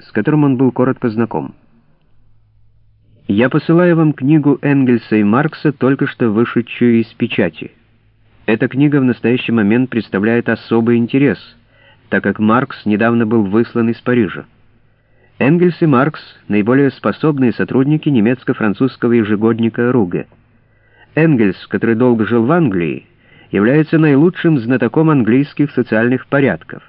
с которым он был коротко знаком. Я посылаю вам книгу Энгельса и Маркса, только что вышедшую из печати. Эта книга в настоящий момент представляет особый интерес, так как Маркс недавно был выслан из Парижа. Энгельс и Маркс — наиболее способные сотрудники немецко-французского ежегодника «Руге». Энгельс, который долго жил в Англии, является наилучшим знатоком английских социальных порядков.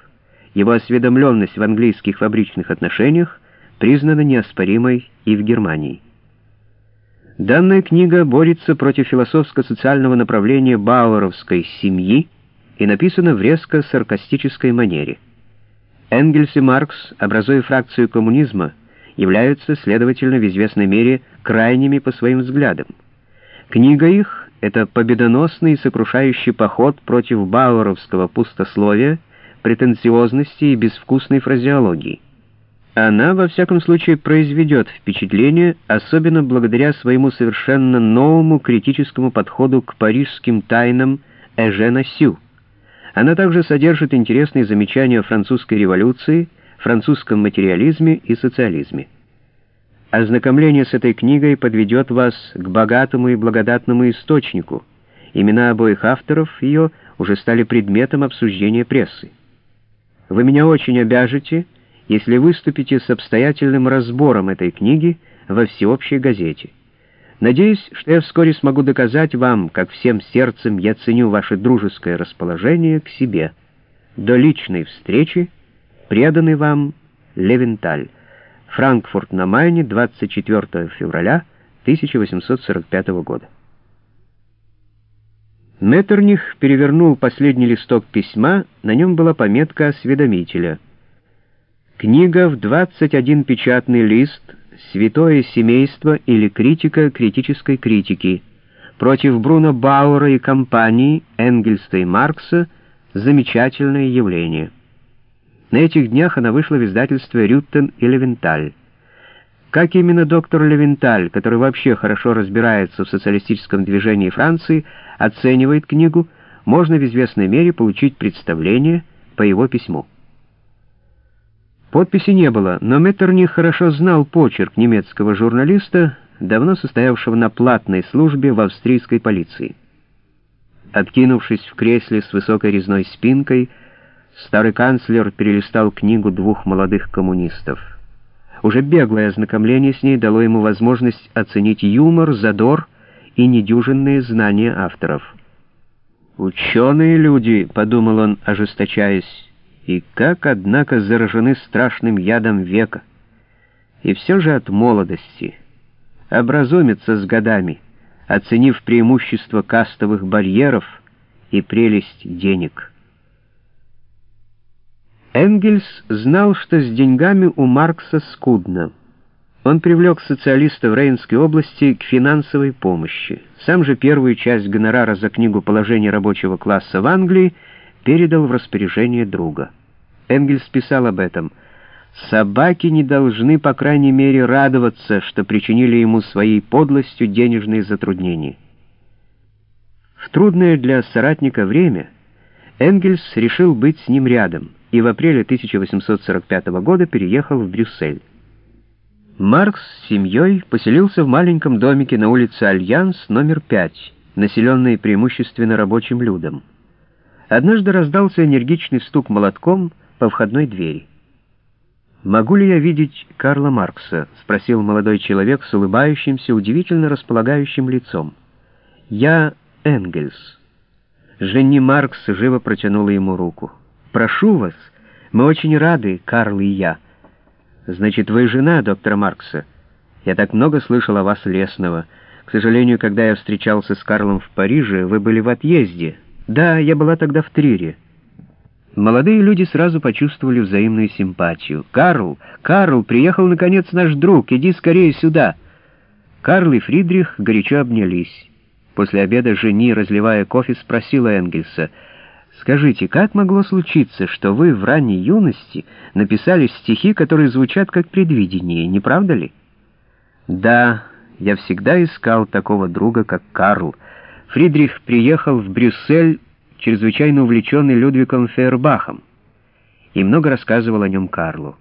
Его осведомленность в английских фабричных отношениях признана неоспоримой и в Германии. Данная книга борется против философско-социального направления бауэровской семьи и написана в резко саркастической манере. Энгельс и Маркс, образуя фракцию коммунизма, являются, следовательно, в известной мере крайними по своим взглядам. Книга их — это победоносный и сокрушающий поход против бауэровского пустословия, претенциозности и безвкусной фразеологии. Она, во всяком случае, произведет впечатление, особенно благодаря своему совершенно новому критическому подходу к парижским тайнам Эжена Сю. Она также содержит интересные замечания о французской революции, французском материализме и социализме. Ознакомление с этой книгой подведет вас к богатому и благодатному источнику. Имена обоих авторов ее уже стали предметом обсуждения прессы. Вы меня очень обяжете, если выступите с обстоятельным разбором этой книги во всеобщей газете. Надеюсь, что я вскоре смогу доказать вам, как всем сердцем я ценю ваше дружеское расположение к себе. До личной встречи, преданный вам Левенталь. Франкфурт на Майне, 24 февраля 1845 года. Меттерних перевернул последний листок письма, на нем была пометка осведомителя — Книга в 21 печатный лист «Святое семейство» или «Критика критической критики» против Бруно Бауэра и компании Энгельса и Маркса замечательное явление. На этих днях она вышла в издательстве «Рюттен» и «Левенталь». Как именно доктор Левенталь, который вообще хорошо разбирается в социалистическом движении Франции, оценивает книгу, можно в известной мере получить представление по его письму. Подписи не было, но Меттерних хорошо знал почерк немецкого журналиста, давно состоявшего на платной службе в австрийской полиции. Откинувшись в кресле с высокой резной спинкой, старый канцлер перелистал книгу двух молодых коммунистов. Уже беглое ознакомление с ней дало ему возможность оценить юмор, задор и недюжинные знания авторов. «Ученые люди», — подумал он, ожесточаясь, и как, однако, заражены страшным ядом века. И все же от молодости. Образумятся с годами, оценив преимущество кастовых барьеров и прелесть денег. Энгельс знал, что с деньгами у Маркса скудно. Он привлек социалиста в Рейнской области к финансовой помощи. Сам же первую часть гонорара за книгу «Положение рабочего класса в Англии» передал в распоряжение друга. Энгельс писал об этом. «Собаки не должны, по крайней мере, радоваться, что причинили ему своей подлостью денежные затруднения». В трудное для соратника время Энгельс решил быть с ним рядом и в апреле 1845 года переехал в Брюссель. Маркс с семьей поселился в маленьком домике на улице Альянс номер 5, населенной преимущественно рабочим людом. Однажды раздался энергичный стук молотком по входной двери. «Могу ли я видеть Карла Маркса?» — спросил молодой человек с улыбающимся, удивительно располагающим лицом. «Я Энгельс». Женни Маркс живо протянула ему руку. «Прошу вас, мы очень рады, Карл и я». «Значит, вы жена доктора Маркса?» «Я так много слышал о вас лесного. К сожалению, когда я встречался с Карлом в Париже, вы были в отъезде». Да, я была тогда в Трире. Молодые люди сразу почувствовали взаимную симпатию. «Карл! Карл! Приехал, наконец, наш друг! Иди скорее сюда!» Карл и Фридрих горячо обнялись. После обеда жени, разливая кофе, спросила Энгельса, «Скажите, как могло случиться, что вы в ранней юности написали стихи, которые звучат как предвидение, не правда ли?» «Да, я всегда искал такого друга, как Карл», Фридрих приехал в Брюссель, чрезвычайно увлеченный Людвигом Фейербахом, и много рассказывал о нем Карлу.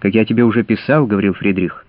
«Как я тебе уже писал, — говорил Фридрих,